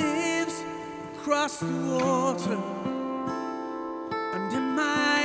lives across the water. In my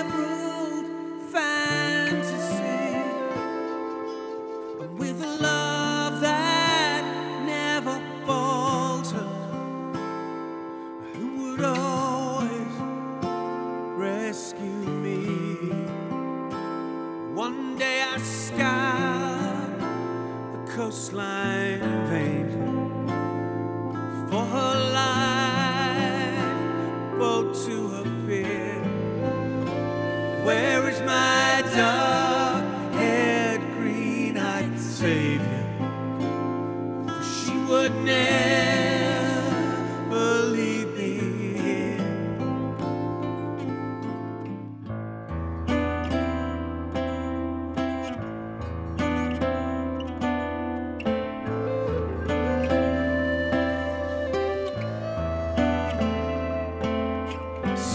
emerald fantasy, and with a love that never faltered, who would always rescue me? One day I the coastline in vain for her life boat to appear. Where is my dark-haired, green-eyed savior? For she would never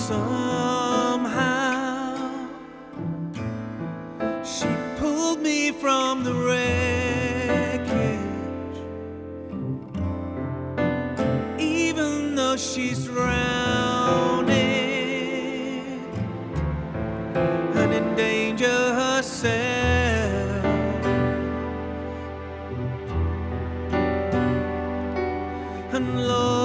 Somehow she pulled me from the wreckage, even though she's and herself. And Lord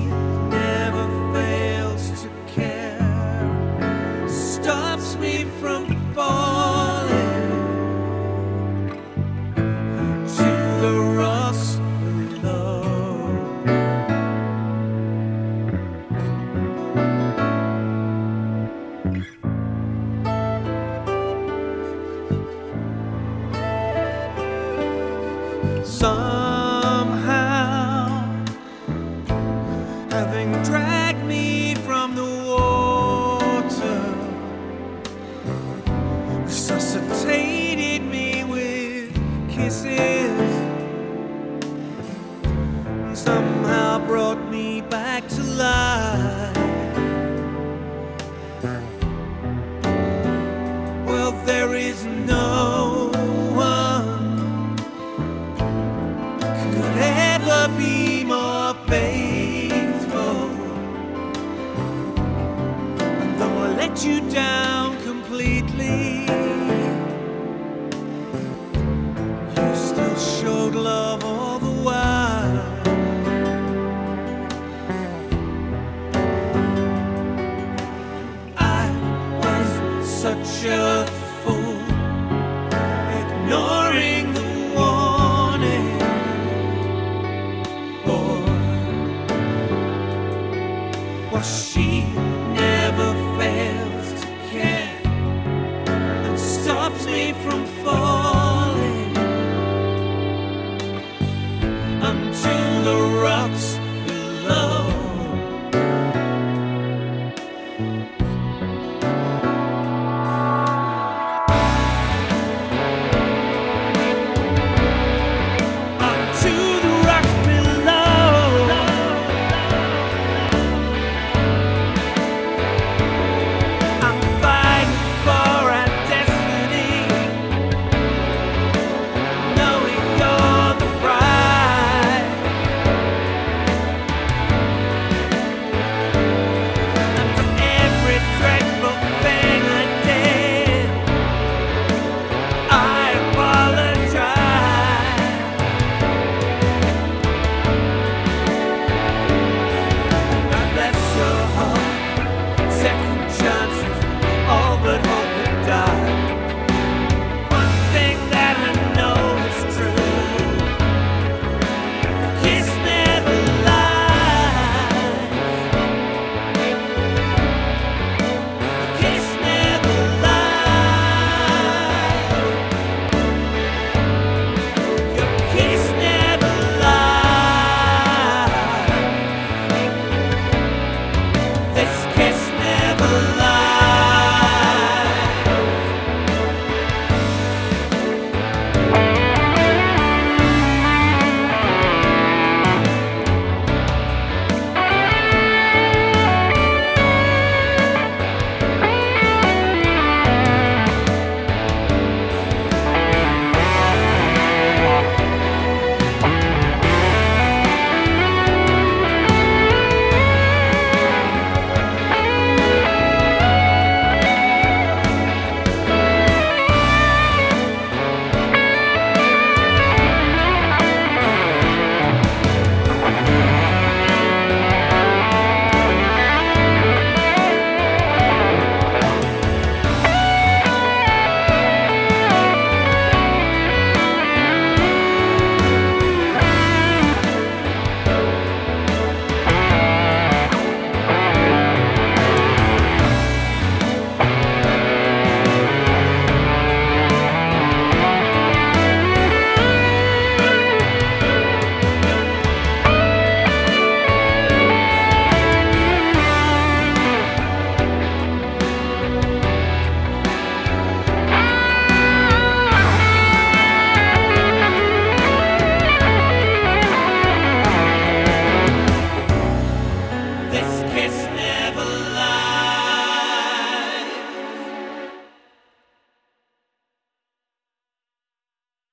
kisses, 这